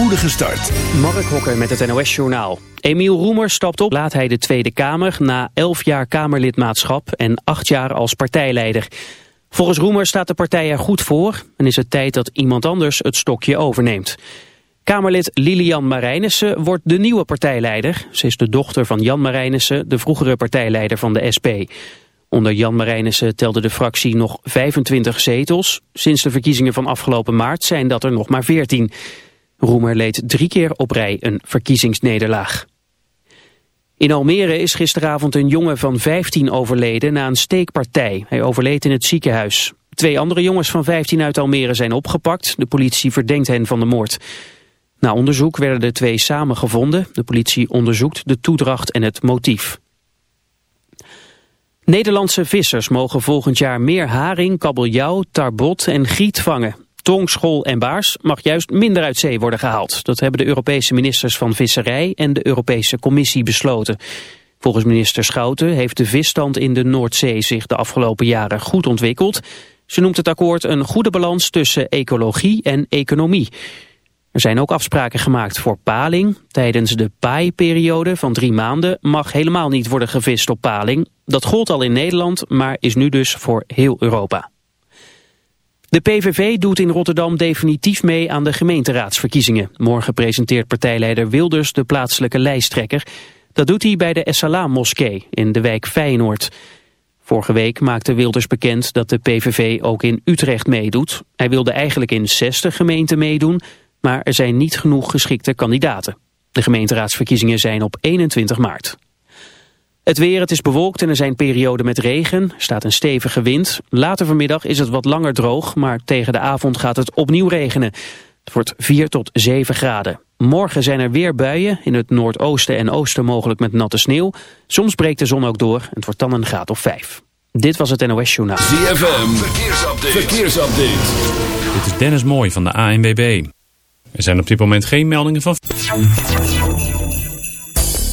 spoedige start. Mark Hokker met het NOS Journaal. Emiel Roemer stapt op, laat hij de Tweede Kamer... na elf jaar Kamerlidmaatschap en acht jaar als partijleider. Volgens Roemer staat de partij er goed voor... en is het tijd dat iemand anders het stokje overneemt. Kamerlid Lilian Marijnissen wordt de nieuwe partijleider. Ze is de dochter van Jan Marijnissen, de vroegere partijleider van de SP. Onder Jan Marijnissen telde de fractie nog 25 zetels. Sinds de verkiezingen van afgelopen maart zijn dat er nog maar 14. Roemer leed drie keer op rij een verkiezingsnederlaag. In Almere is gisteravond een jongen van 15 overleden na een steekpartij. Hij overleed in het ziekenhuis. Twee andere jongens van 15 uit Almere zijn opgepakt. De politie verdenkt hen van de moord. Na onderzoek werden de twee samen gevonden. De politie onderzoekt de toedracht en het motief. Nederlandse vissers mogen volgend jaar meer haring, kabeljauw, tarbot en giet vangen. Tong, schol en baars mag juist minder uit zee worden gehaald. Dat hebben de Europese ministers van Visserij en de Europese Commissie besloten. Volgens minister Schouten heeft de visstand in de Noordzee zich de afgelopen jaren goed ontwikkeld. Ze noemt het akkoord een goede balans tussen ecologie en economie. Er zijn ook afspraken gemaakt voor paling. Tijdens de paaiperiode van drie maanden mag helemaal niet worden gevist op paling. Dat gold al in Nederland, maar is nu dus voor heel Europa. De PVV doet in Rotterdam definitief mee aan de gemeenteraadsverkiezingen. Morgen presenteert partijleider Wilders de plaatselijke lijsttrekker. Dat doet hij bij de Essalam-moskee in de wijk Feyenoord. Vorige week maakte Wilders bekend dat de PVV ook in Utrecht meedoet. Hij wilde eigenlijk in 60 gemeenten meedoen, maar er zijn niet genoeg geschikte kandidaten. De gemeenteraadsverkiezingen zijn op 21 maart. Het weer, het is bewolkt en er zijn perioden met regen. Er staat een stevige wind. Later vanmiddag is het wat langer droog, maar tegen de avond gaat het opnieuw regenen. Het wordt 4 tot 7 graden. Morgen zijn er weer buien, in het noordoosten en oosten mogelijk met natte sneeuw. Soms breekt de zon ook door, het wordt dan een graad of 5. Dit was het NOS Journaal. ZFM, verkeersupdate. verkeersupdate. Dit is Dennis Mooij van de ANWB. Er zijn op dit moment geen meldingen van...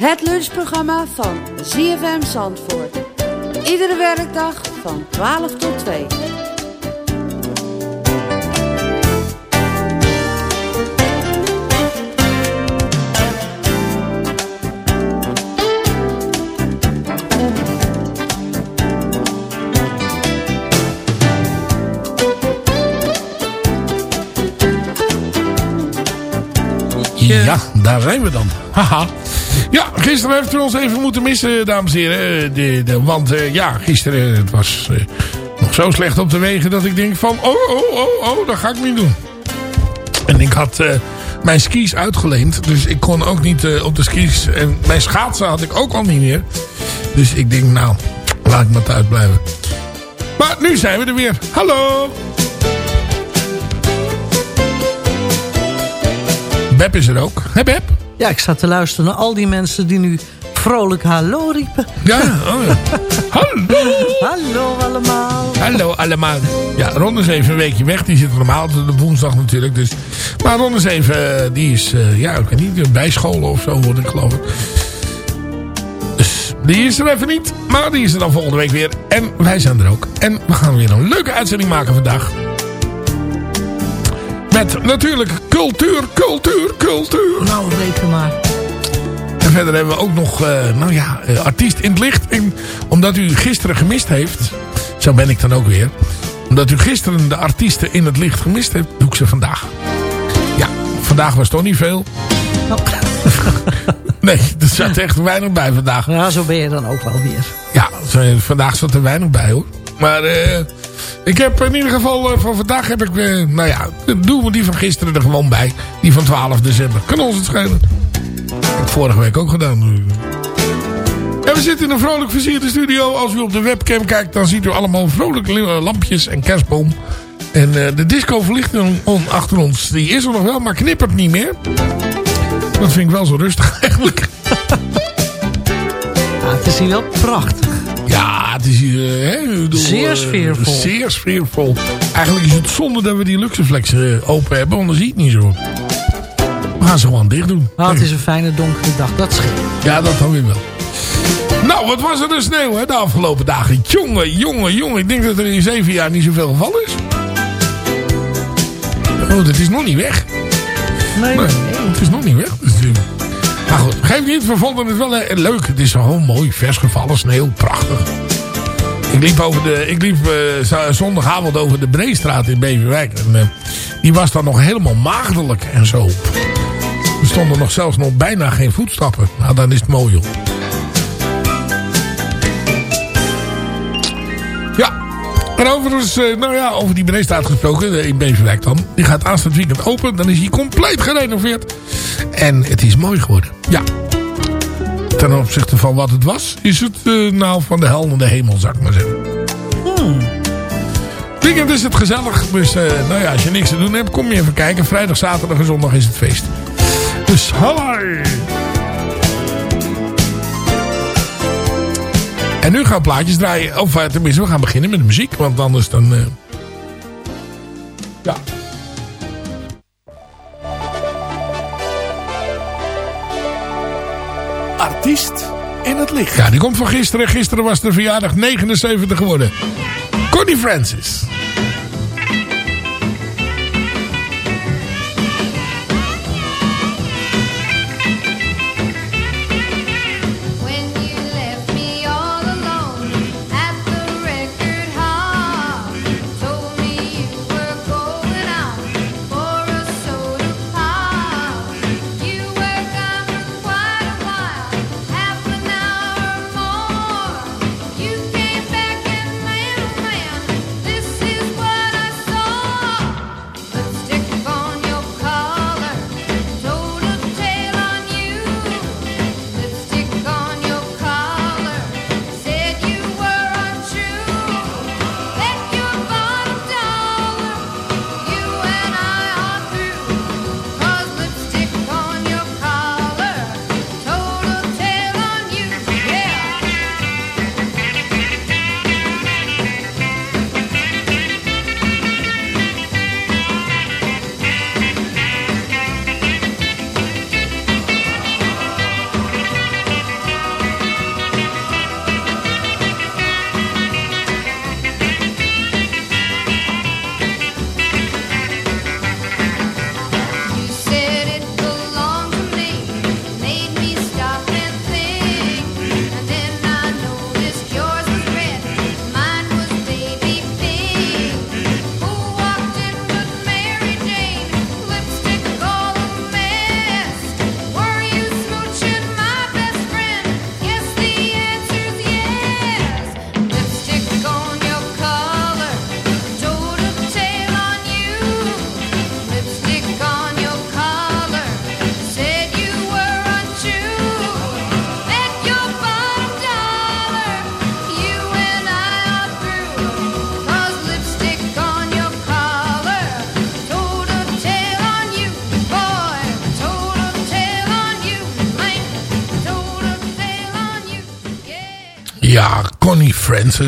Het lunchprogramma van ZFM Zandvoort. Iedere werkdag van 12 tot 2. Ja, daar zijn we dan. Haha. Ja, gisteren heeft u ons even moeten missen, dames en heren. Eh, De, de, want eh, ja, gisteren het was eh, nog zo slecht op de wegen dat ik denk van... Oh, oh, oh, oh, dat ga ik niet doen. En ik had eh, mijn skis uitgeleend. Dus ik kon ook niet eh, op de skis. En mijn schaatsen had ik ook al niet meer. Dus ik denk, nou, laat ik maar thuis blijven. Maar nu zijn we er weer. Hallo! Beb is er ook. Hé Beb? Ja, ik zat te luisteren naar al die mensen die nu vrolijk hallo riepen. Ja, oh ja. Hallo! Hallo allemaal. Hallo allemaal. Ja, Ron is even een weekje weg. Die zit normaal op de woensdag natuurlijk. Dus. Maar Ron is even, eh, die is, eh, ja, ik weet niet, bijscholen of zo word ik geloof ik. Dus die is er even niet. Maar die is er dan volgende week weer. En wij zijn er ook. En we gaan weer een leuke uitzending maken vandaag. Met natuurlijk cultuur, cultuur, cultuur. Nou, reken maar. En verder hebben we ook nog, eh, nou ja, eh, artiest in het licht. En omdat u gisteren gemist heeft, zo ben ik dan ook weer. Omdat u gisteren de artiesten in het licht gemist heeft, doe ik ze vandaag. Ja, vandaag was toch niet veel. Nee, er zat echt weinig bij vandaag. Ja, zo ben je dan ook wel weer. Ja, vandaag zat er weinig bij hoor. Maar eh, ik heb in ieder geval, eh, van vandaag heb ik, eh, nou ja, doen we die van gisteren er gewoon bij. Die van 12 december. Kan ons het schelen. Heb ik vorige week ook gedaan. En we zitten in een vrolijk versierde studio. Als u op de webcam kijkt, dan ziet u allemaal vrolijke li- lampjes en kerstboom. En de disco-verlichting achter ons, die is er nog wel, maar knippert niet meer. Dat vind ik wel zo rustig eigenlijk. Het is hier wel prachtig. Het is hier... eh, hè, ik bedoel, Zeer eh, sfeervol. zeer sfeervol. Eigenlijk is het zonde dat we die Luxeflex eh, open hebben, want dan zie je het niet zo. We gaan ze gewoon dicht doen. Nou, het is een fijne donkere dag, dat scheelt. Ja, dat dan weer wel. Nou, wat was er een sneeuw hè, de afgelopen dagen. Jongen, jongen, jongen. Ik denk dat er in zeven jaar niet zoveel gevallen is. Oh, dat is nog niet weg. Nee, Nee, het is nog niet weg. Dus, maar goed, geef niet. We vonden het wel leuk. Het is gewoon mooi. Vers gevallen sneeuw. Prachtig. Ik liep, over de, ik liep eh, zondagavond over de Breestraat in Beverwijk. En eh, die was dan nog helemaal maagdelijk en zo. Er stonden nog zelfs nog bijna geen voetstappen. Nou, dan is het mooi, joh. Ja. En overigens, eh, nou ja, over die Breestraat gesproken, in Beverwijk dan. Die gaat aanstaand weekend open. Dan is hij compleet gerenoveerd. En het is mooi geworden. Ja. Ten opzichte van wat het was, is het eh, nou van de hel naar de hemel, zou ik maar zeggen. Weekend is het gezellig. Dus eh, nou ja, als je niks te doen hebt, kom je even kijken. Vrijdag, zaterdag en zondag is het feest. Dus hallo! En nu gaan we plaatjes draaien. Of eh, tenminste, we gaan beginnen met de muziek. Want anders dan... Ja. Artiest in het licht. Ja, die komt van gisteren. Gisteren was de verjaardag 79 geworden. Connie Francis.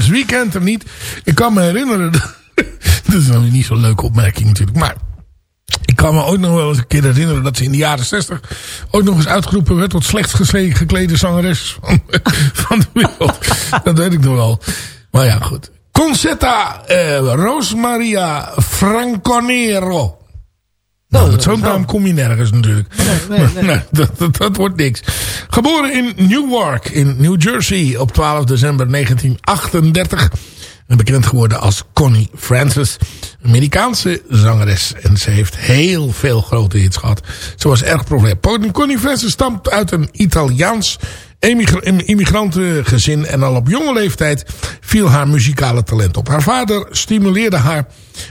Wie kent hem niet? Ik kan me herinneren... dat is nou niet zo'n leuke opmerking natuurlijk. Maar ik kan me ook nog wel eens een keer herinneren... dat ze in de jaren 60 ook nog eens uitgeroepen werd... tot gesle- geklede zangeres van, van de wereld. dat weet ik nog wel. Maar ja, goed. Concetta eh, Rosmaria Franconero. Nou, met zo'n naam kom je nergens natuurlijk. nee, nee. Nee, dat, dat, dat wordt niks. Geboren in Newark in New Jersey op 12 december 1938. En bekend geworden als Connie Francis. Amerikaanse zangeres. En ze heeft heel veel grote hits gehad. Ze was erg populair. Connie Francis stamt uit een Italiaans immigrantengezin. En al op jonge leeftijd viel haar muzikale talent op. Haar vader stimuleerde haar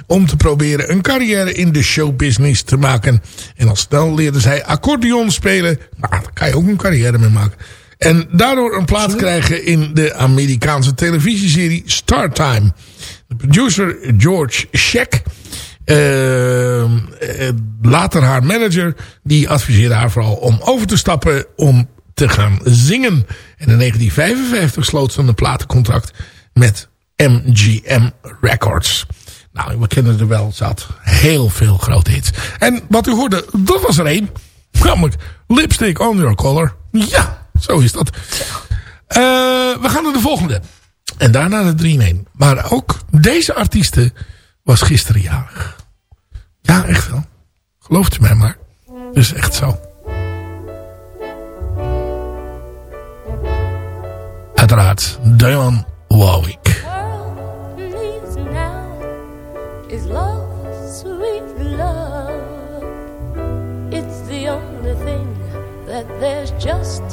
om te proberen een carrière in de showbusiness te maken. En al snel leerde zij accordeon spelen. Nou, daar kan je ook een carrière mee maken. En daardoor een plaats krijgen in de Amerikaanse televisieserie Startime. De producer George Sheck. eh, eh, later haar manager. Die adviseerde haar vooral om over te stappen om te gaan zingen. En in 1955 sloot ze een platencontract met MGM Records. Nou, we kennen er wel zat. Heel veel grote hits. En wat u hoorde, dat was er één. Namelijk Lipstick on Your Collar. Ja, zo is dat. Eh, we gaan naar de volgende. En daarna de 3 in 1. Maar ook deze artieste was gisteren jarig. Ja, echt wel. Gelooft u mij maar. Dus echt zo. Uiteraard Dionne Warwick. is love, sweet love. It's the only thing that there's just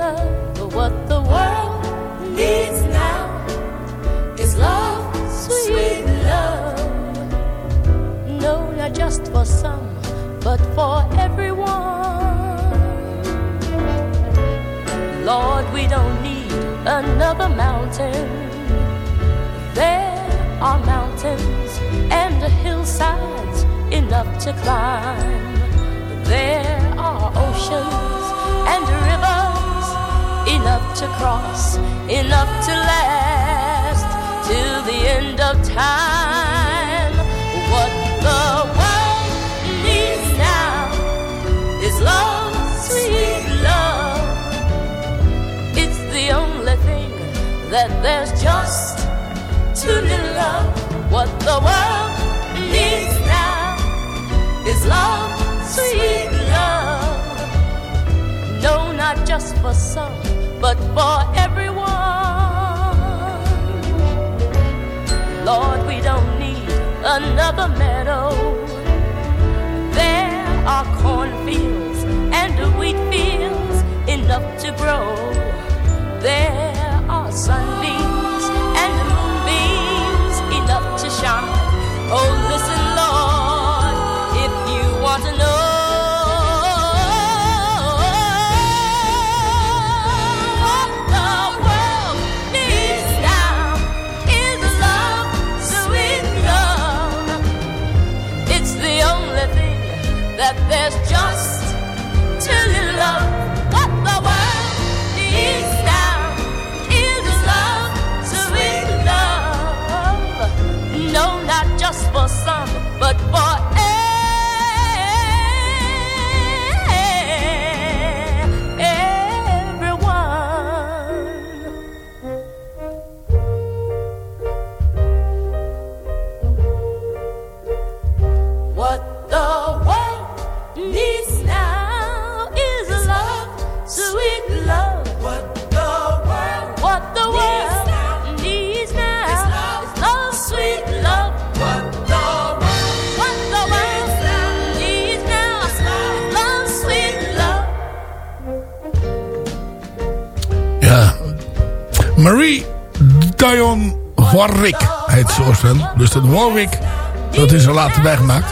of. But what the world needs now is love, sweet love. No, not just for some, but for everyone. Lord, we don't need another mountain. There are mountains and hillsides enough to climb. There are oceans and rivers enough to cross, enough to last till the end of time. What the world needs now is love, sweet love. It's the only thing that there's just little of. What the world needs now is love, sweet love. No, not just for some, but for everyone. Lord, we don't need another meadow. There are cornfields and wheat fields enough to grow. There are sunbeams and moonbeams enough to shine. Oh, that there's just Warwick heet ze. Dus dat Warwick, dat is er later bijgemaakt.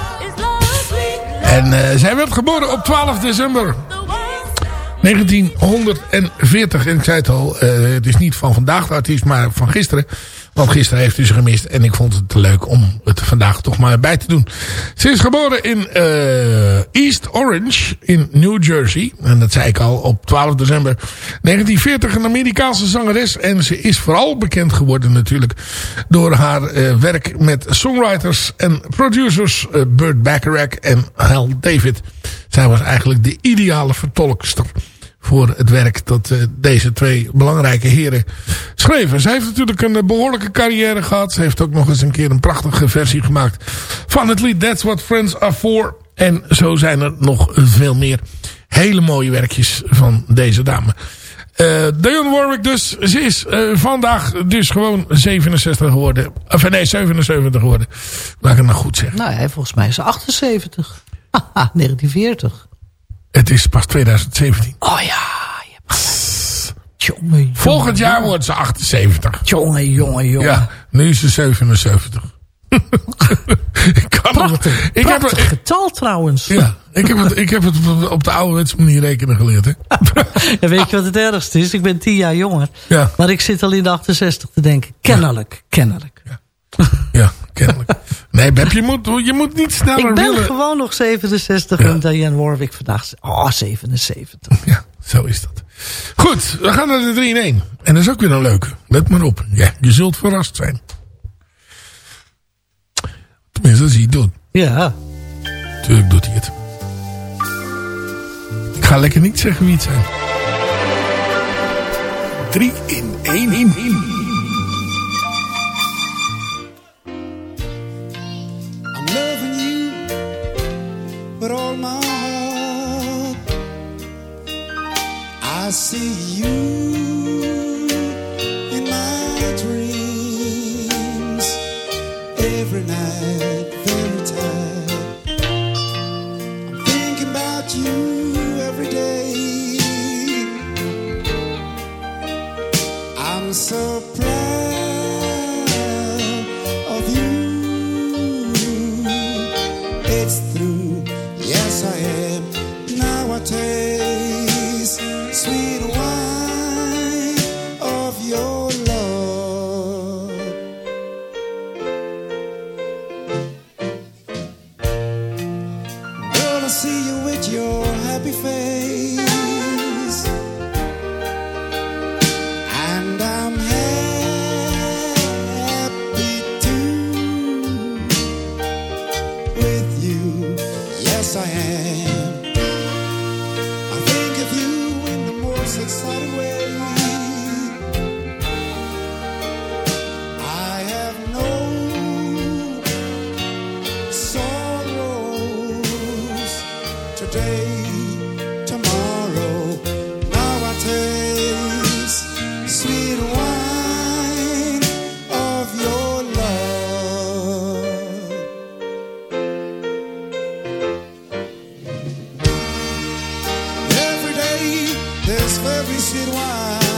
En eh, zij werd geboren op 12 december The world 1940. En ik zei het al, eh, het is niet van vandaag de artiest, maar van gisteren. Want gisteren heeft u ze gemist. En ik vond het te leuk om het vandaag toch maar bij te doen. Ze is geboren in eh, East Orange in New Jersey. En dat zei ik al op 12 december 1940. Een Amerikaanse zangeres. En ze is vooral bekend geworden natuurlijk door haar eh, werk met songwriters en producers. eh, Burt Bacharach en Hal David. Zij was eigenlijk de ideale vertolkster voor het werk dat eh, deze twee belangrijke heren schreven. Zij heeft natuurlijk een eh, behoorlijke carrière gehad. Ze heeft ook nog eens een keer een prachtige versie gemaakt van het lied That's What Friends Are For. En zo zijn er nog veel meer hele mooie werkjes van deze dame. Eh Dionne Warwick dus. Ze is vandaag dus gewoon 67 geworden. Of nee, 77 geworden. Laat ik het nou goed zeggen. Nou ja, volgens mij is ze 78. Haha, 1940. Het is pas 2017. Oh ja, je hebt. Jongen, Volgend jaar wordt ze 78. Jongen, jongen, jongen. Ja, nu is ze 77. ik kan Prachtig, nog- ik heb, prachtig ik, getal trouwens. ja, ik heb het, ik heb het op de ouderwetse manier rekenen geleerd. Hè? En weet je wat het ergste is? Ik ben tien jaar jonger. Ja. Maar ik zit al in de 68 te denken. Kennelijk, kennelijk. Ja, kennelijk. Nee, Beb, je moet, je moet niet sneller Ik ben willen. gewoon nog 67 Ja. en Diane Warwick vandaag. Oh, 77. Ja, zo is dat. Goed, we gaan naar de 3 in 1. En dat is ook weer een leuke. Let maar op. Ja, je zult verrast zijn. Tenminste, als hij het doet. Ja. Tuurlijk doet hij het. Ik ga lekker niet zeggen wie het zijn. 3 in 1 in 1. desfavorecer o ar.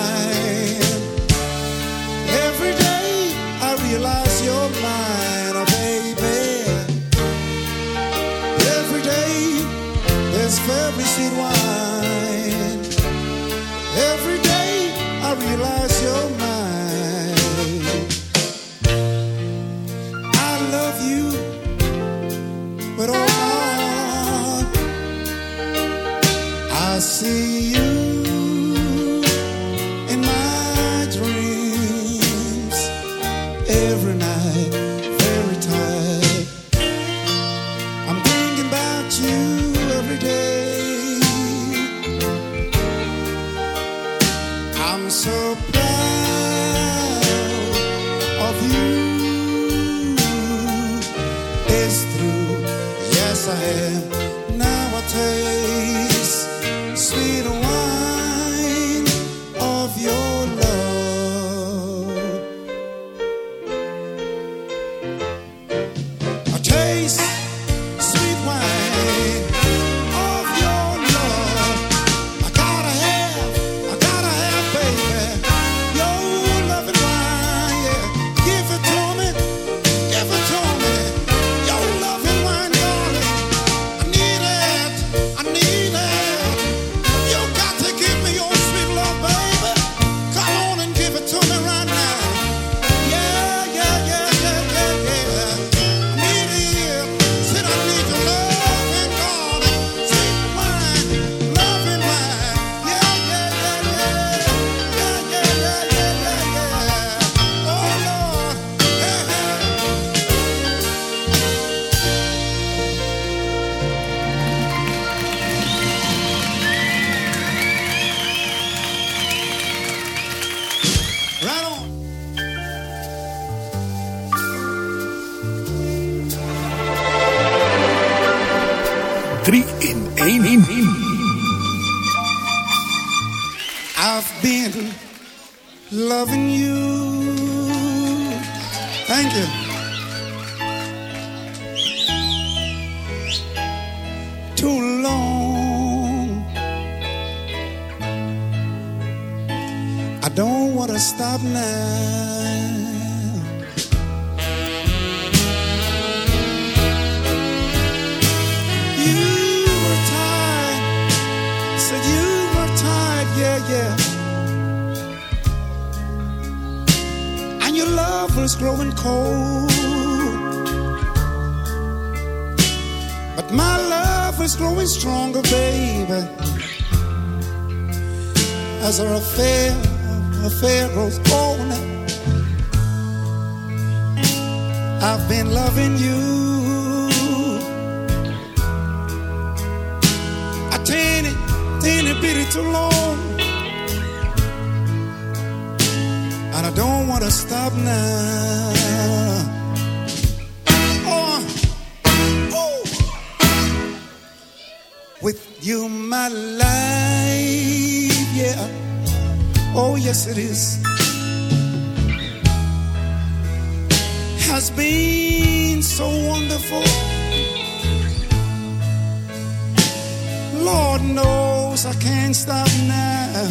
'Cause I can't stop now.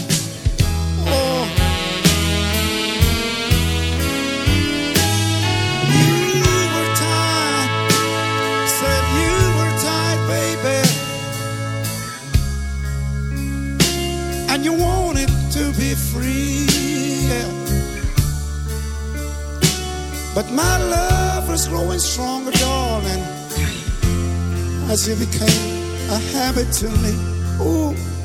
Oh. and you wanted to be free. But my love was growing stronger, darling, as it became a habit to me. Ooh.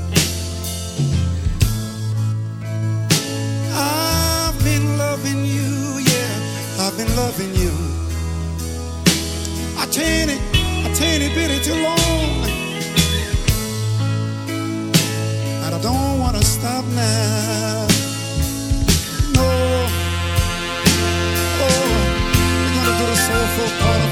loving you, yeah, I've been loving you. I tiny, a tiny bit too long. And I don't wanna stop now. No, oh, oh we're gonna do the soulful part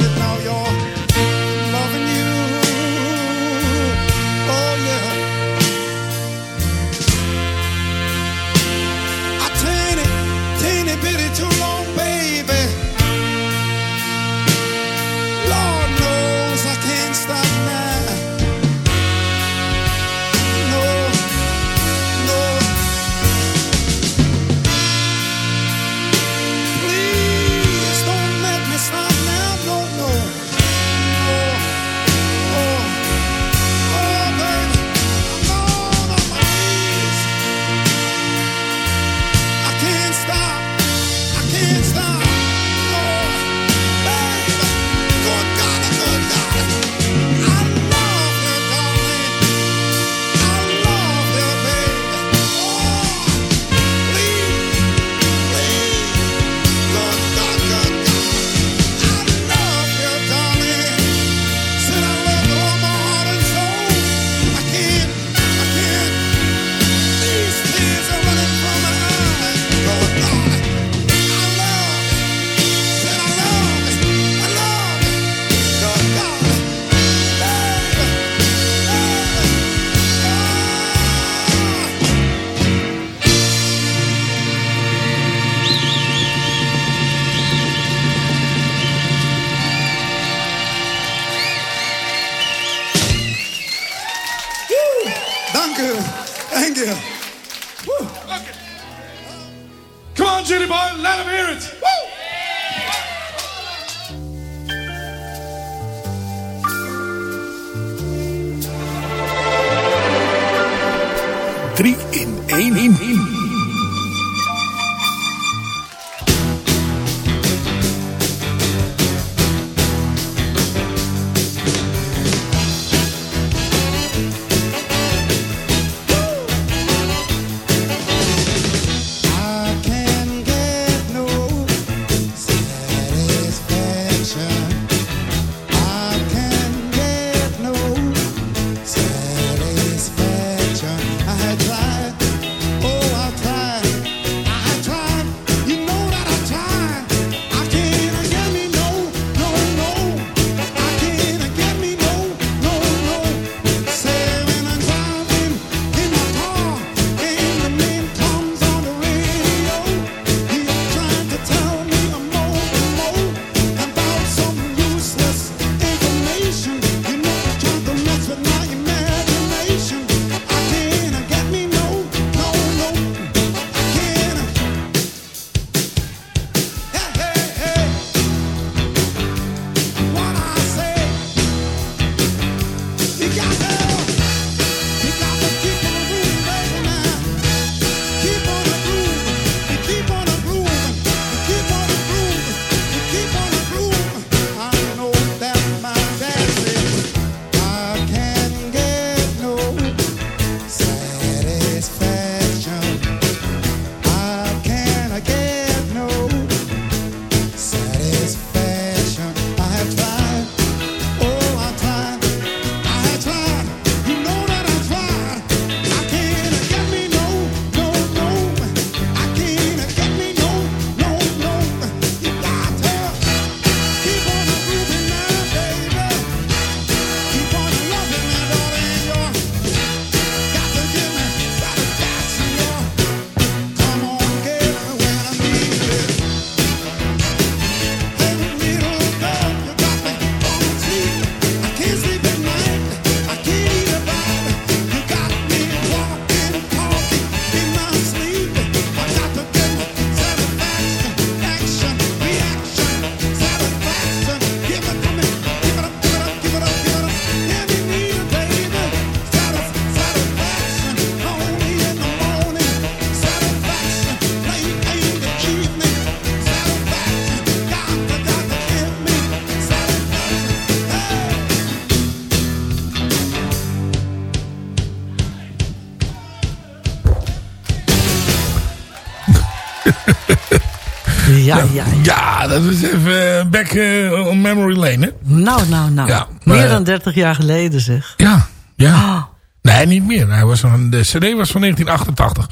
Ja, ja, ja. Ja, dat is even eh, back eh, on memory lane, hè? Nou, nou, nou. Ja, maar- Meer dan 30 jaar geleden zeg. Ja, ja. Ah. Nee, niet meer. Hij was van, de cd was van 1988.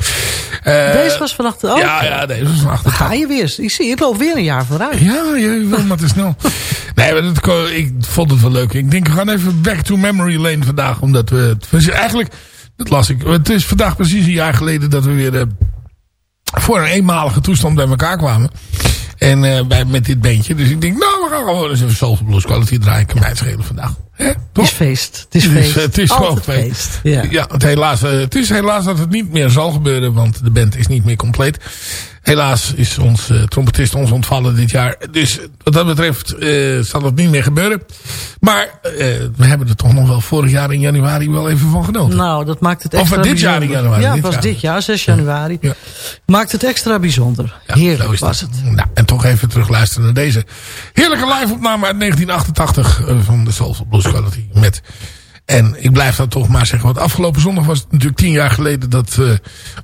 Eh, Deze was vannacht ook. Ja, ja, deze was van 88. ga je weer. Ik zie, ik loop weer een jaar vooruit. Ja, je wil maar te snel. Nee, maar dat, ko- ik vond het wel leuk. Ik denk, we gaan even back to memory lane vandaag. Omdat we... Het, eigenlijk, dat las ik. Het is vandaag precies een jaar geleden dat we weer... voor een eenmalige toestand bij elkaar kwamen. En eh, bij, met dit beentje. Dus ik denk, nou, we gaan gewoon eens even Soulful Blues Quality draaien. Kan mij het schelen vandaag. Het is feest. Het is Het is, feest. het is gewoon Altijd feest. Ja. Ja, het, helaas, eh, het is helaas dat het niet meer zal gebeuren, want de band is niet meer compleet. Helaas is ons eh, trompetist ons ontvallen dit jaar. Dus wat dat betreft eh, zal het niet meer gebeuren. Maar eh, we hebben er toch nog wel vorig jaar in januari wel even van genoten. Nou, dat maakt het Of extra dit jaar in januari, Ja, dit was jaar. dit jaar, 6 januari. Ja. Maakt het extra bijzonder. Ja, Heerlijk is was dat. het. Nou, en toch even terugluisteren naar deze heerlijke live-opname uit 1988 eh, van de Soulful Blues Quality. Met, en ik blijf dat toch maar zeggen, want afgelopen zondag was het natuurlijk tien jaar geleden dat,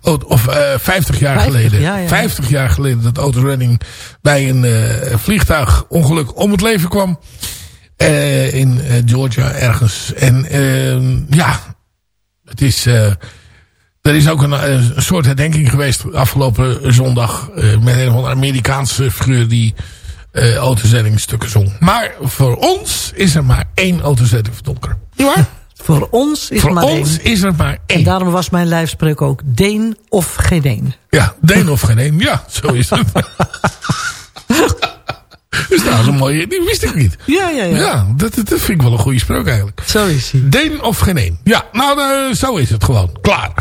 eh, of eh 50 jaar 50, geleden, ja, ja. 50 jaar geleden dat Otis Redding bij een eh, vliegtuigongeluk om het leven kwam. in Georgia ergens. En eh, ja, het is... er is ook een, een soort herdenking geweest afgelopen zondag. met een of andere Amerikaanse figuur die eh autozettingstukken zong. Maar voor ons is er maar één autozetting donker. Niet waar? Voor ons is voor maar ons één. is er maar En daarom was mijn lijfspreuk ook Deen of geen Deen. Ja, Deen of geen één. Ja, zo is het. dus nou, dat is een mooie... Die wist ik niet. Ja, ja, ja. Ja, dat, dat vind ik wel een goede spreuk eigenlijk. Zo is hij. Deen of geen één. Ja, nou, eh, zo is het gewoon. Klaar.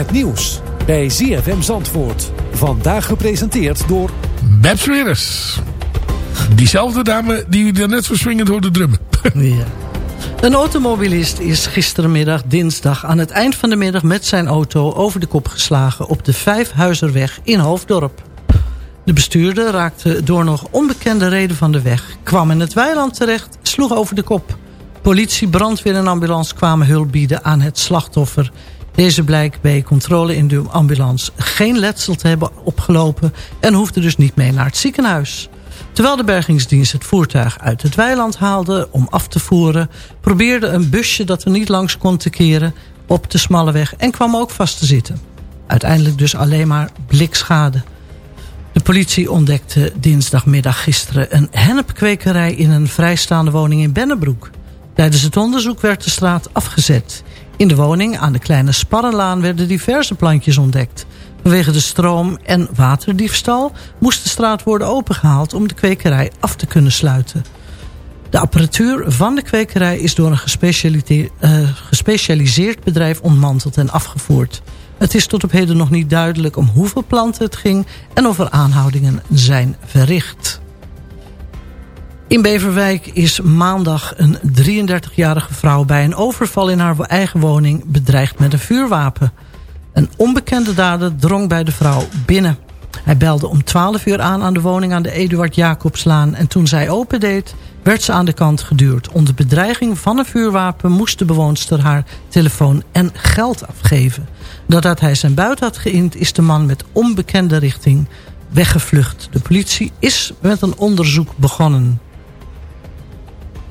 Het nieuws bij ZFM Zandvoort. Vandaag gepresenteerd door... Babs Widders. Diezelfde dame die u daarnet zo swingend hoorde drummen. Ja. Een automobilist is gistermiddag dinsdag aan het eind van de middag met zijn auto over de kop geslagen op de Vijfhuizerweg in Hoofddorp. De bestuurder raakte door nog onbekende reden van de weg, kwam in het weiland terecht, sloeg over de kop. Politie, brandweer en ambulance kwamen hulp bieden aan het slachtoffer. Deze blijkt bij controle in de ambulance geen letsel te hebben opgelopen en hoefde dus niet mee naar het ziekenhuis. Terwijl de bergingsdienst het voertuig uit het weiland haalde om af te voeren... probeerde een busje dat er niet langs kon te keren op de smalle weg... en kwam ook vast te zitten. Uiteindelijk dus alleen maar blikschade. De politie ontdekte dinsdagmiddag gisteren een hennepkwekerij... in een vrijstaande woning in Bennebroek. Tijdens het onderzoek werd de straat afgezet. In de woning aan de kleine Sparrenlaan werden diverse plantjes ontdekt... Vanwege de stroom- en waterdiefstal moest de straat worden opengehaald om de kwekerij af te kunnen sluiten. De apparatuur van de kwekerij is door een eh, gespecialiseerd bedrijf ontmanteld en afgevoerd. Het is tot op heden nog niet duidelijk om hoeveel planten het ging en of er aanhoudingen zijn verricht. In Beverwijk is maandag een 33-jarige vrouw bij een overval in haar eigen woning bedreigd met een vuurwapen. Een onbekende dader drong bij de vrouw binnen. Hij belde om 12 uur aan aan de woning aan de Eduard Jacobslaan... en toen zij opendeed, werd ze aan de kant geduwd. Onder bedreiging van een vuurwapen moest de bewoonster haar telefoon en geld afgeven. Nadat hij zijn buit had geïnd, is de man met onbekende richting weggevlucht. De politie is met een onderzoek begonnen.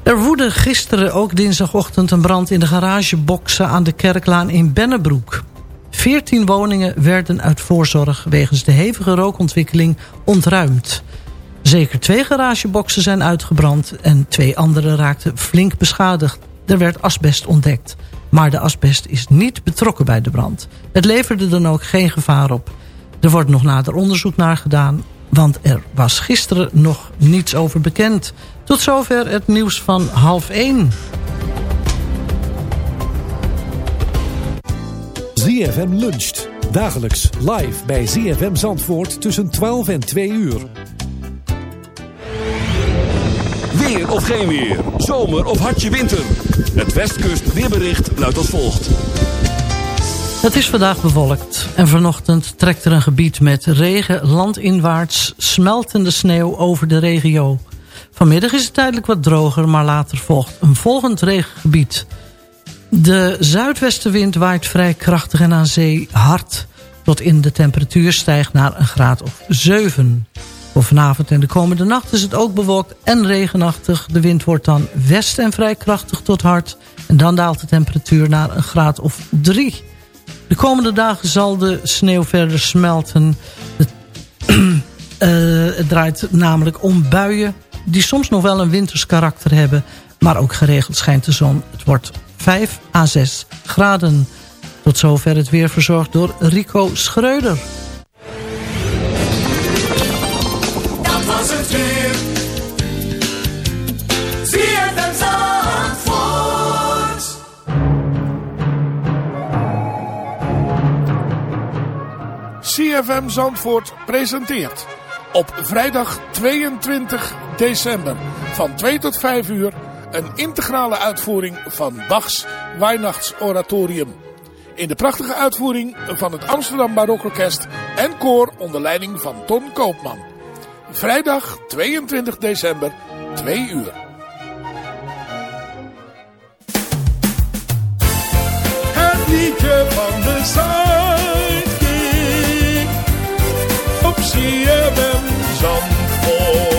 Er woedde gisteren ook dinsdagochtend een brand in de garageboxen aan de Kerklaan in Bennebroek. 14 woningen werden uit voorzorg wegens de hevige rookontwikkeling ontruimd. Zeker twee garageboxen zijn uitgebrand en twee andere raakten flink beschadigd. Er werd asbest ontdekt, maar de asbest is niet betrokken bij de brand. Het leverde dan ook geen gevaar op. Er wordt nog nader onderzoek naar gedaan, want er was gisteren nog niets over bekend. Tot zover het nieuws van half 1. ZFM luncht. Dagelijks live bij ZFM Zandvoort tussen 12 en 2 uur. Weer of geen weer. Zomer of hartje winter. Het Westkust weerbericht luidt als volgt. Het is vandaag bewolkt en vanochtend trekt er een gebied met regen landinwaarts smeltende sneeuw over de regio. Vanmiddag is het tijdelijk wat droger, maar later volgt een volgend regengebied. De zuidwestenwind waait vrij krachtig en aan zee hard, tot in de temperatuur stijgt naar een graad of 7. Voor vanavond en de komende nacht is het ook bewolkt en regenachtig. De wind wordt dan west en vrij krachtig tot hard. En dan daalt de temperatuur naar een graad of 3. De komende dagen zal de sneeuw verder smelten. Het, eh, het draait namelijk om buien die soms nog wel een winters karakter hebben. Maar ook geregeld schijnt de zon. Het wordt 5 à 6 graden. Tot zover het weer verzorgd door Rico Schreuder. Dat was het weer. ZFM Zandvoort. CFM Zandvoort presenteert op vrijdag 22 december van 2 tot 5 uur een integrale uitvoering van Bachs Weihnachtsoratorium. In de prachtige uitvoering van het Amsterdam Barokorkest en koor onder leiding van Ton Koopman. Vrijdag 22 december 2 uur. Het liedje van de Sidekick. Op Zandvoort.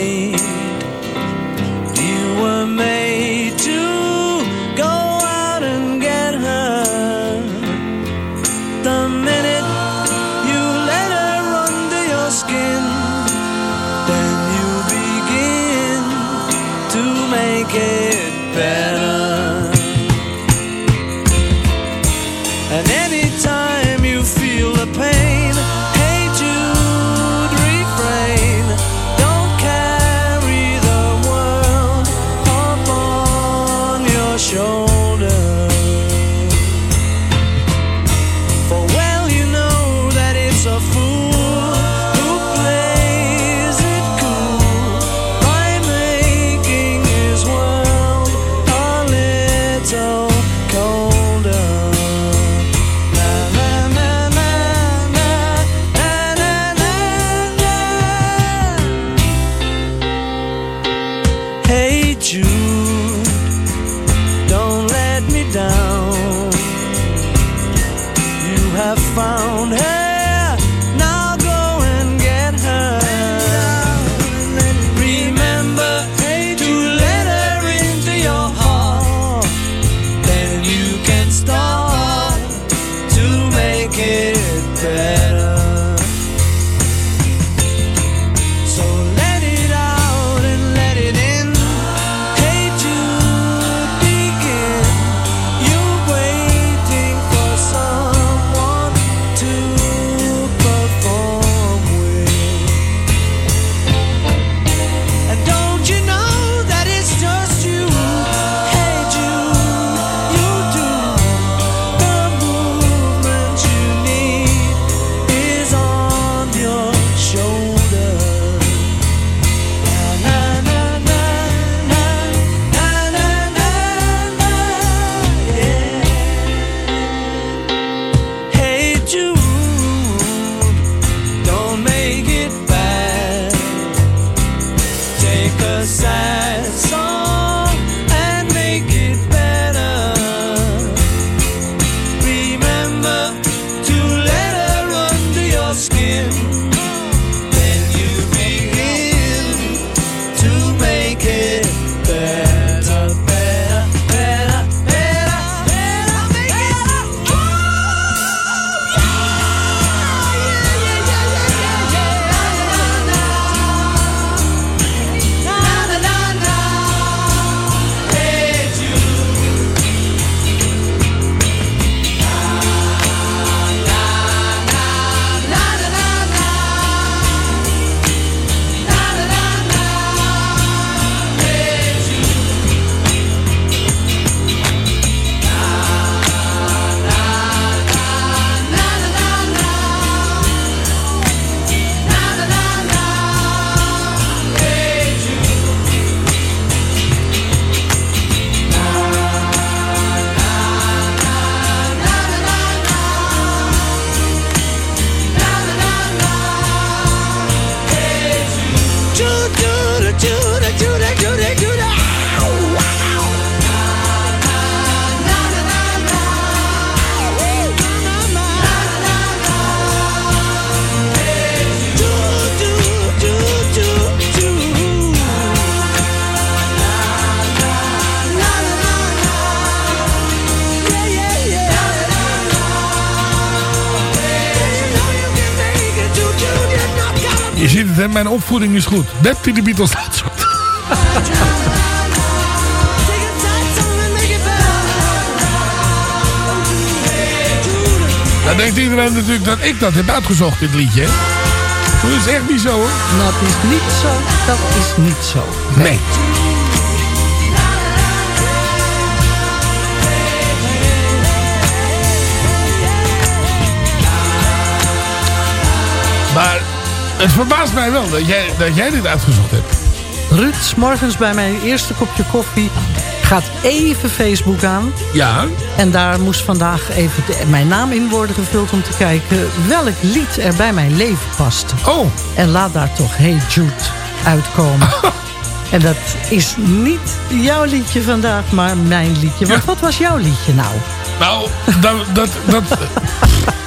Opvoeding is goed. Betty de Beatles laat zo. Dan denkt iedereen natuurlijk dat ik dat heb uitgezocht, dit liedje. hè? Dat is echt niet zo, hoor. Dat is niet zo. Dat is niet zo. Nee. Het verbaast mij wel dat jij, dat jij dit uitgezocht hebt. Ruud, morgens bij mijn eerste kopje koffie gaat even Facebook aan. Ja. En daar moest vandaag even de- mijn naam in worden gevuld om te kijken welk lied er bij mijn leven past. Oh. En laat daar toch Hey Jude uitkomen. en dat is niet jouw liedje vandaag, maar mijn liedje. Want wat was jouw liedje nou? Nou, dat... dat, dat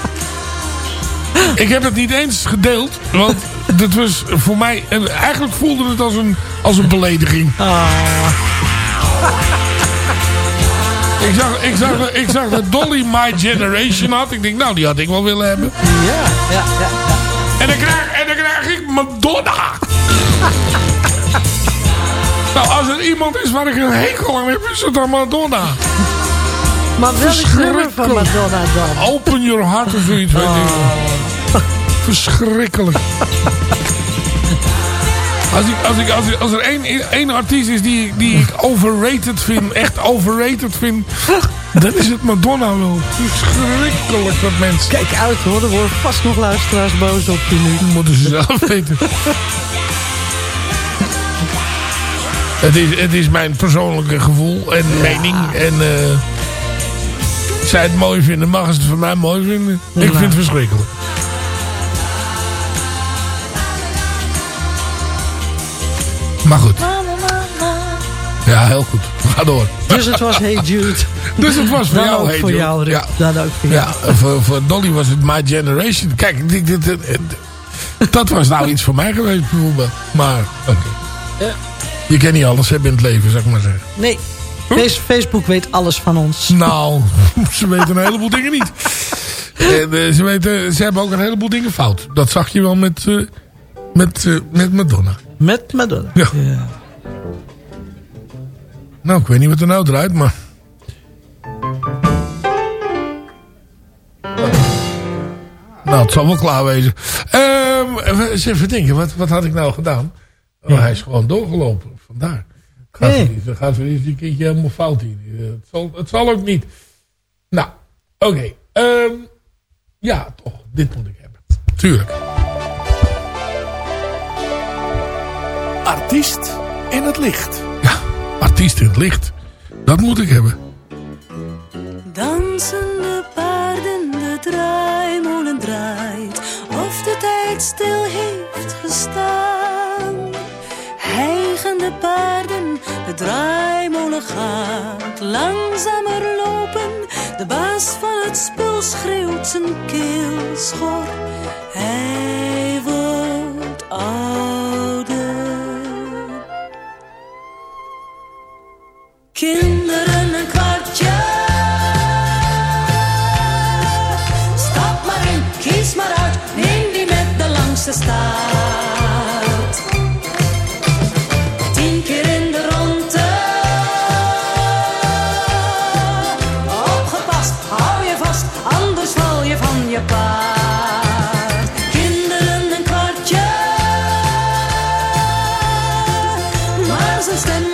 ik heb het niet eens gedeeld. Want dat was voor mij... En eigenlijk voelde het als een, als een belediging. Ik zag, ik, zag, ik zag dat Dolly My Generation had. Ik denk, nou, die had ik wel willen hebben. Ja, ja, ja. En dan krijg, en dan krijg ik Madonna. nou, als er iemand is waar ik een hekel aan heb, is het dan Madonna. Maar welk nummer van Madonna dan? Open your heart of zoiets, weet ik. Verschrikkelijk. Als, ik, als, ik, als, ik- als er één, één artiest is die, ik- die ik overrated vind, echt overrated vind, dan is het Madonna wel. Verschrikkelijk dat mensen. Kijk uit hoor, er worden vast nog luisteraars boos op je nu. moeten ze zelf weten. Het is, het is mijn persoonlijke gevoel en mening. En eh zij het mooi vinden, mag ze het van mij mooi vinden. Ik vind het verschrikkelijk. Maar goed. Ja, heel goed. Ga door. Dus het was Hey Jude. Dus het was voor Dan jou, ook Hey voor Jude. jou. Ja. Dan ook voor jou. Ja, voor, voor Dolly was het My Generation. Kijk, dit, dit, dat was nou iets voor mij geweest bijvoorbeeld. Maar, oké. Je kent niet alles hebben in het leven, ik maar zeggen. Nee, Face- Facebook weet alles van ons. Nou, ze weten een heleboel dingen niet. En, eh, ze, weten, ze hebben ook een heleboel dingen fout. Dat zag je wel met, eh, met, eh, met Madonna. Met Madonna. Ja. Nou, ik weet niet wat er nou draait, maar... Nou, het zal wel klaar wezen. Even- eens even denken, wat, wat had ik nou gedaan? Oh, hij is gewoon doorgelopen. Vandaar. Gaat, Nee. er niet- er gaat weer eens een keertje helemaal fout hier. Eh, Het zal, het zal ook niet. Nou, oké. Ehm, ja, toch. Dit moet ik hebben. Tuurlijk. Artiest in het licht. Ja, artiest in het licht. Dat moet ik hebben. Dansende paarden, de draaimolen draait, of de tijd stil heeft gestaan. Hijgende paarden, de draaimolen gaat langzamer lopen. De baas van het spul schreeuwt zijn keel schor. Hij wordt ouder. Kinderen een kwartje. Stap maar in, kies maar uit. Neem die met de langste staart. Tien keer in de ronde. Opgepast, hou je vast, anders val je van je paard. Kinderen een kwartje. Maar zijn stem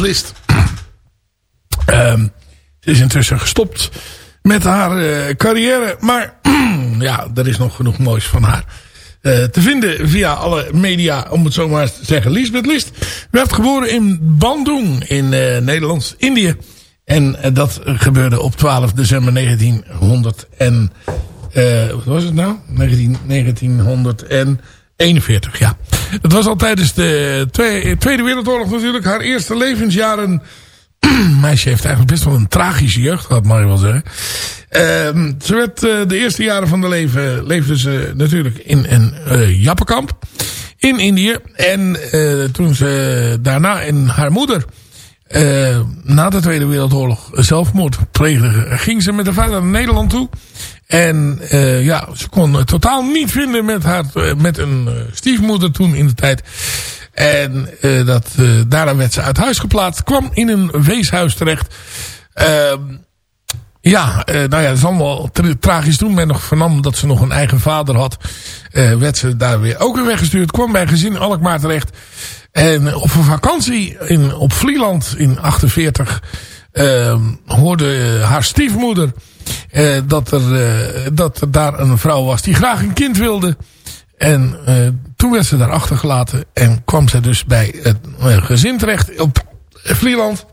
List. Ehm, ze is intussen gestopt met haar eh, carrière. Maar ja, er is nog genoeg moois van haar. eh, te vinden via alle media, om het zo maar te zeggen. Lisbeth List werd geboren in Bandung in eh, Nederlands-Indië. En dat gebeurde op 12 december 1900 en... wat was het nou? 19, 1941, ja. Het was al tijdens de Tweede, Wereldoorlog natuurlijk. Haar eerste levensjaren... meisje heeft eigenlijk best wel een tragische jeugd gehad, mag je wel zeggen. Ehm, ze werd eh, de eerste jaren van haar leven... leefde ze natuurlijk in een eh jappenkamp in Indië. En eh, toen ze daarna en haar moeder... na de Tweede Wereldoorlog zelfmoord pleegde... ging ze met haar vader naar Nederland toe. En eh, ja, ze kon het totaal niet vinden met, haar, eh, met een eh, stiefmoeder toen in de tijd. En eh, dat, eh, daarna werd ze uit huis geplaatst. Kwam in een weeshuis terecht. Ehm, ja, nou ja, dat is allemaal tra- tragisch. Toen men nog vernam dat ze nog een eigen vader had. werd ze daar weer ook weer weggestuurd. Kwam bij gezin Alkmaar terecht. En op een vakantie in, op Vlieland in 48 ehm, hoorde haar stiefmoeder eh, dat, er, eh, dat daar een vrouw was die graag een kind wilde. En eh, toen werd ze daar achtergelaten en kwam ze dus bij het gezin terecht op Vlieland.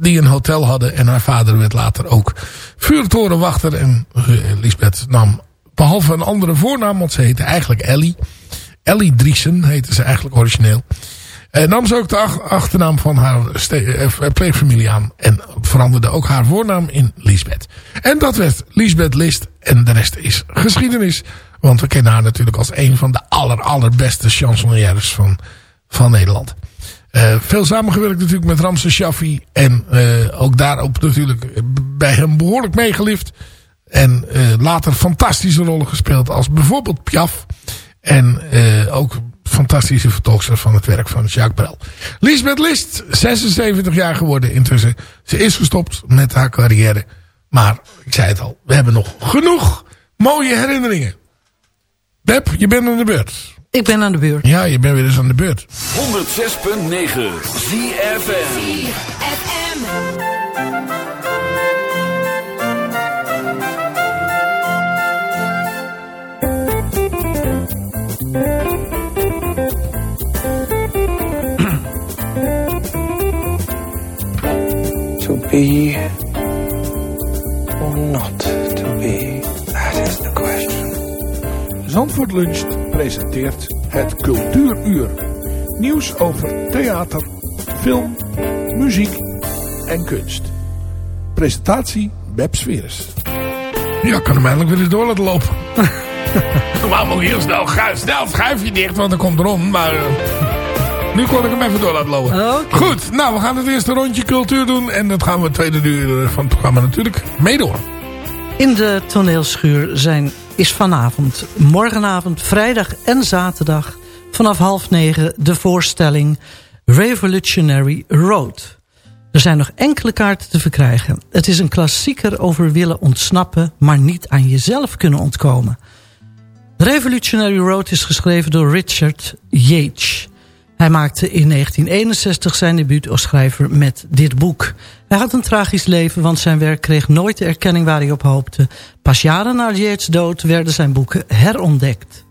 die een hotel hadden en haar vader werd later ook vuurtorenwachter. En Lisbeth nam behalve een andere voornaam, want ze heette eigenlijk Ellie. Ellie Driesen heette ze eigenlijk origineel. En nam ze ook de ach- achternaam van haar eh, pleegfamilie aan. En veranderde ook haar voornaam in Lisbeth. En dat werd Lisbeth List. En de rest is geschiedenis. Want we kennen haar natuurlijk als een van de aller, allerbeste chansonnières van, van Nederland. Eh, veel samengewerkt natuurlijk met Ramse Shaffi. En eh, ook daarop natuurlijk bij hem behoorlijk meegelift. En later fantastische rollen gespeeld als bijvoorbeeld Piaf. En ook fantastische vertolkster van het werk van Jacques Brel. Lisbeth List, 76 jaar geworden intussen. Ze is gestopt met haar carrière. Maar, ik zei het al, we hebben nog genoeg mooie herinneringen. Beb, je bent aan de beurt. Ik ben aan de beurt. Ja, je bent weer eens aan de beurt. 106.9 ZFM. To Luncht presenteert het Cultuuruur. Nieuws over theater, film, muziek en kunst. Presentatie Beb Sweres. Ja, ik kan hem eindelijk weer eens door laten lopen. Normaal moet ik heel snel, ga- snel het schuifje dicht, want dan komt Ron. Maar eh, nu kon ik hem even door laten lopen. Goed, nou we gaan het eerste rondje cultuur doen. En dat gaan we het tweede uur van het programma natuurlijk mee door. In de toneelschuur zijn, is vanavond, morgenavond, vrijdag en zaterdag... vanaf half negen de voorstelling Revolutionary Road. Er zijn nog enkele kaarten te verkrijgen. Het is een klassieker over willen ontsnappen, maar niet aan jezelf kunnen ontkomen. Revolutionary Road is geschreven door Richard Yates. Hij maakte in 1961 zijn debuut als schrijver met dit boek. Hij had een tragisch leven, want zijn werk kreeg nooit de erkenning waar hij op hoopte. Pas jaren na Yates dood werden zijn boeken herontdekt.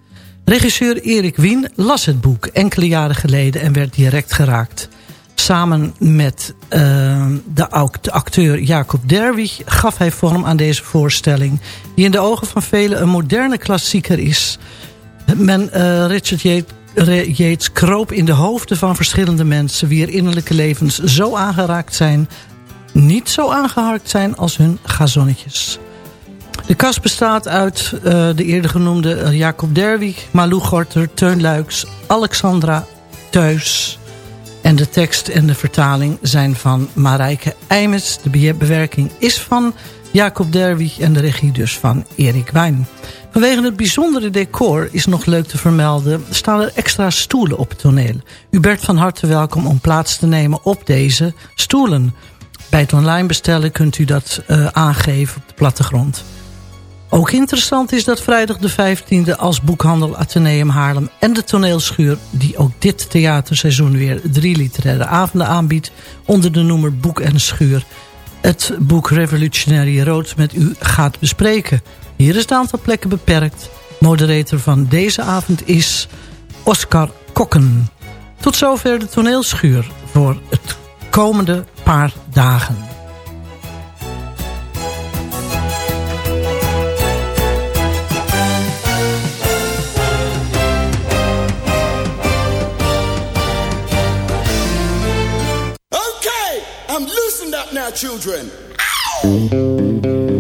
Regisseur Erik Wien las het boek enkele jaren geleden en werd direct geraakt. Samen met uh, de, acteur Jacob Derwig gaf hij vorm aan deze voorstelling... die in de ogen van velen een moderne klassieker is. Men, uh, Richard Yates, Yates kroop in de hoofden van verschillende mensen... wier innerlijke levens zo aangeraakt zijn... niet zo aangeharkt zijn als hun gazonnetjes. De kast bestaat uit uh, de eerder genoemde Jacob Derwig... Malou Gorter, Teun Luiks, Alexandra Thuis... En de tekst en de vertaling zijn van Marijke Eimers. De bewerking is van Jacob Derwig en de regie dus van Erik Wijn. Vanwege het bijzondere decor is nog leuk te vermelden... staan er extra stoelen op het toneel. U bent van harte welkom om plaats te nemen op deze stoelen. Bij het online bestellen kunt u dat uh, aangeven op de plattegrond. Ook interessant is dat vrijdag de 15e als boekhandel Atheneum Haarlem en de toneelschuur... die ook dit theaterseizoen weer drie literaire avonden aanbiedt... onder de noemer Boek en Schuur... het boek Revolutionary Road met u gaat bespreken. Hier is het aantal plekken beperkt. Moderator van deze avond is Oscar Kokken. Tot zover de toneelschuur voor het komende paar dagen. I'm loosened up now, children. Ow!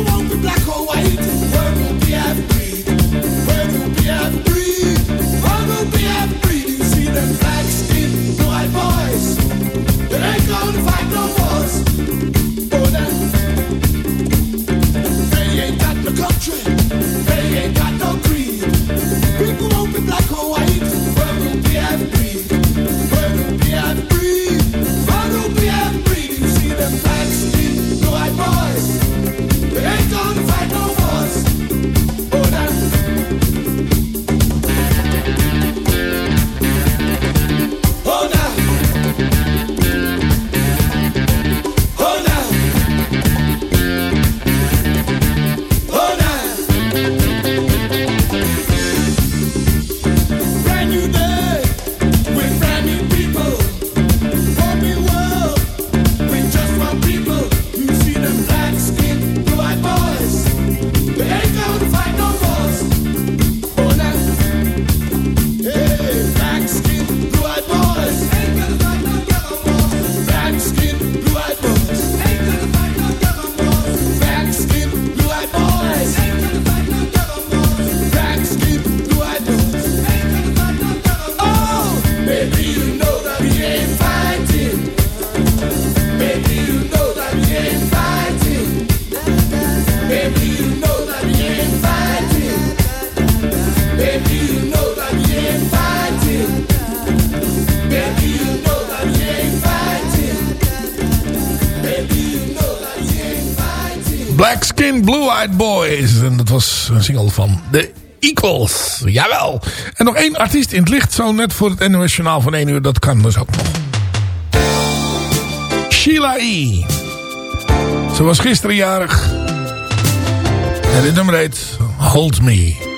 Won't be black or white. Een single van The Equals. Jawel. En nog één artiest in het licht. Zo net voor het NOS Journaal van 1 uur. Dat kan dus ook nog. Sheila E. Ze was gisteren jarig. En dit nummer heet Hold Me.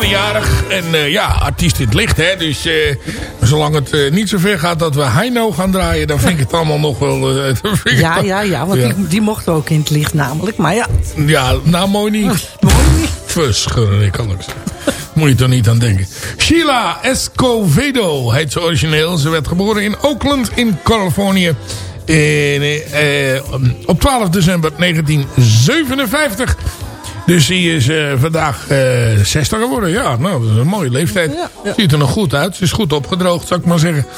Gisteren jarig. En eh, ja, artiest in het licht, hè. Dus eh, zolang het eh, niet zo ver gaat dat we Heino gaan draaien... dan vind ik het allemaal nog wel... Ja, ja, ja, want Ja. Die, die mocht ook in het licht namelijk. Maar ja, Ja, nou mooi niet. mooi niet. Verschrikkelijk. Moet je toch niet aan denken. Sheila Escovedo heet ze origineel. Ze werd geboren in Oakland in Californië. In, op 12 december 1957. Dus die is vandaag eh 60 geworden. Ja, nou, dat is een mooie leeftijd. Ja, ja. Ziet er nog goed uit. Ze is goed opgedroogd, zou ik maar zeggen.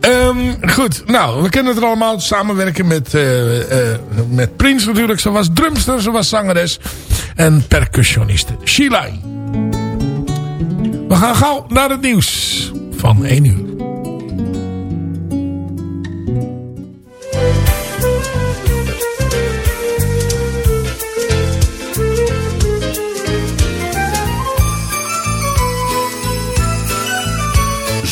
Ehm, goed, nou, we kennen het er allemaal. Samenwerken met, eh, eh, met Prince natuurlijk. Ze was drumster, ze was zangeres en percussioniste. Sheila. We gaan gauw naar het nieuws van 1 uur.